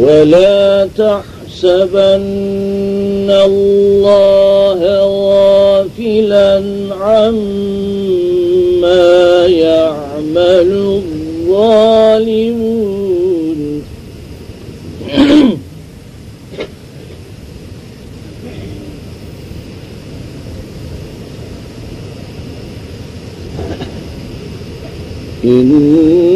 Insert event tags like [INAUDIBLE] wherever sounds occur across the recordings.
ولا تحسبن الله غافلا عما يعمل الظالمون. إنما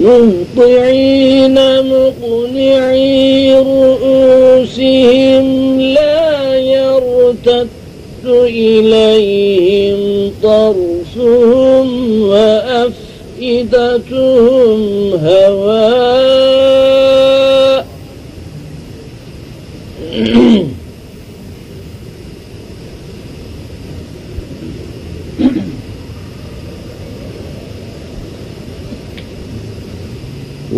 مهطعين مقنعي رؤوسهم لا يرتد إليهم طرفهم وأفئدتهم هواء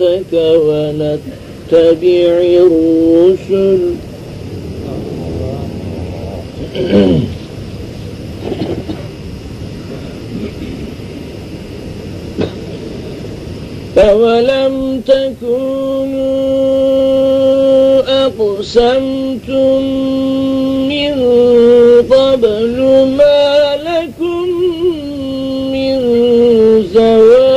دعوتك ونتبع الرسل. [CLEARS THROAT] فولم تكونوا أقسمتم من قبل ما لكم من زوال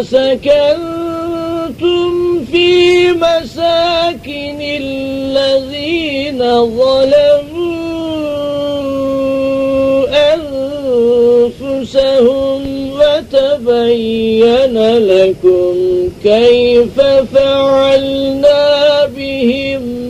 وسكنتم في مساكن الذين ظلموا أنفسهم وتبين لكم كيف فعلنا بهم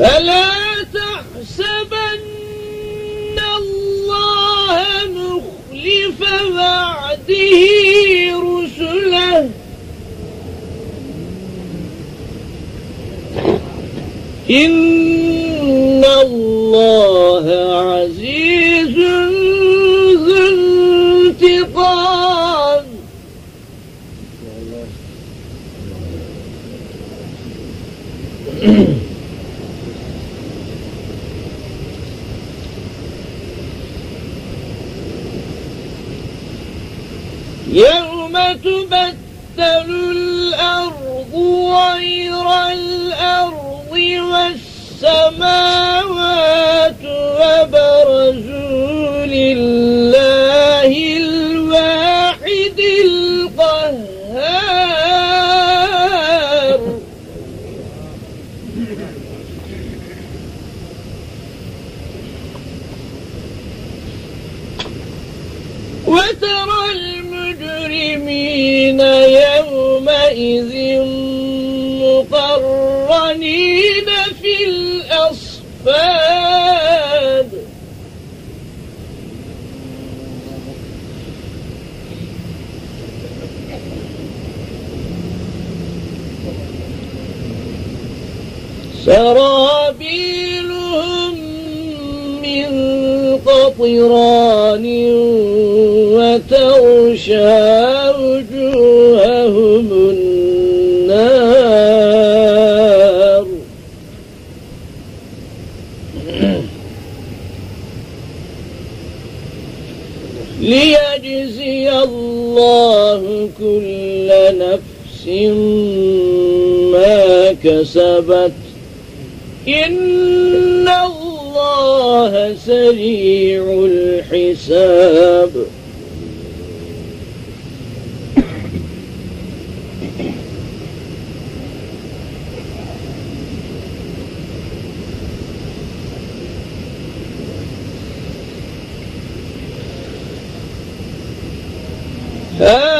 فلا تحسبن الله مخلف وعده رسله؟ إن الله عزيز يوم تبدل الأرض غير الأرض والسماوات وبرزوا لله الواحد القهار. وترى المجرمين يومئذ مقرنين في الأصفاد. سرابيلهم من قطران وتغشى وجوههم النار. ليجزي الله كل نفس ما كسبت. إن الله سريع الحساب. هذا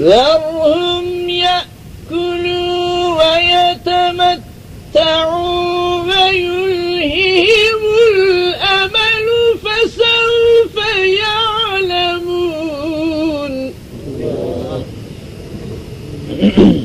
ذرهم يأكلوا ويتمتعوا ويلههم الأمل فسوف يعلمون [COUGHS]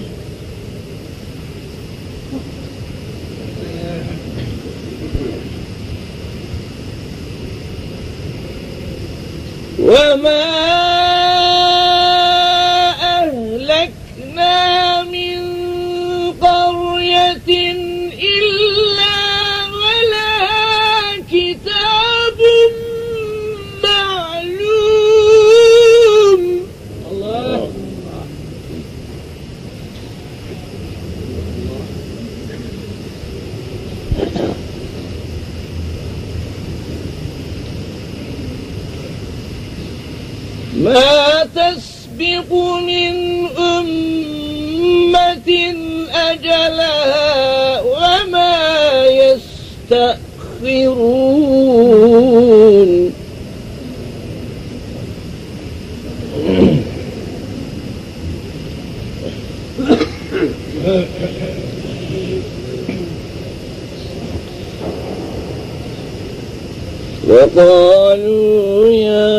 وقالوا يا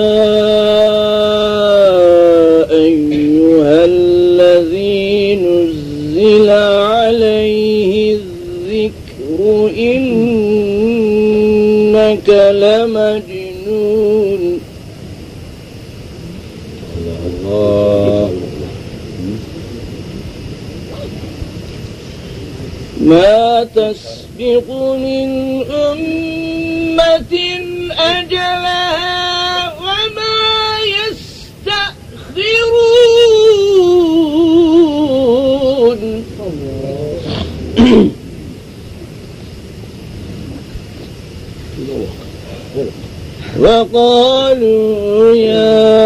أيها الذي نزل عليه الذكر إنك لمجنون. الله ما تسبق من أمة وما يستأخرون. وقالوا يا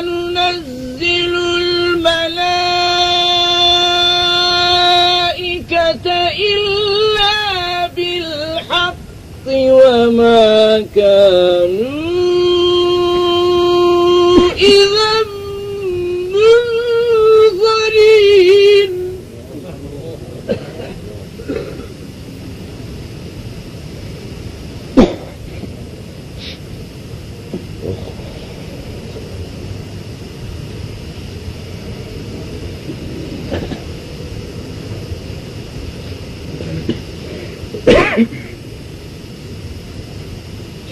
ننزل الملائكة إلا بالحق وما كانوا إذا منظرين.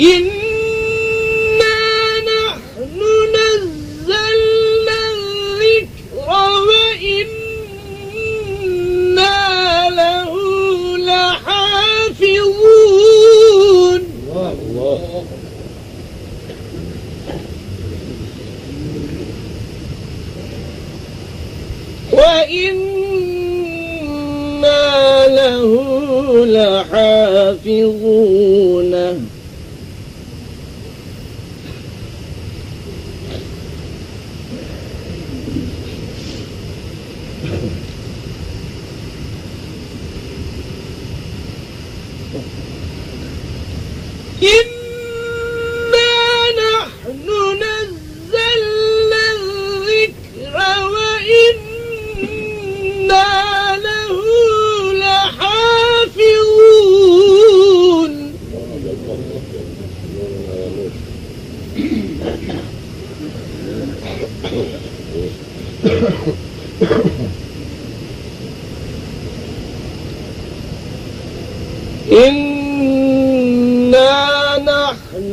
إنا [LAUGHS] نحن نزلنا الذكر وإنا له لحافظون الله وإنا له لحافظون إنا إنا نحن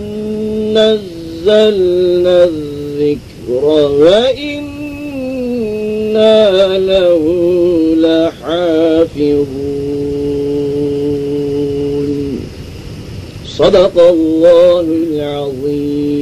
نزلنا الذكر وإنا له لحافظون صدق الله العظيم.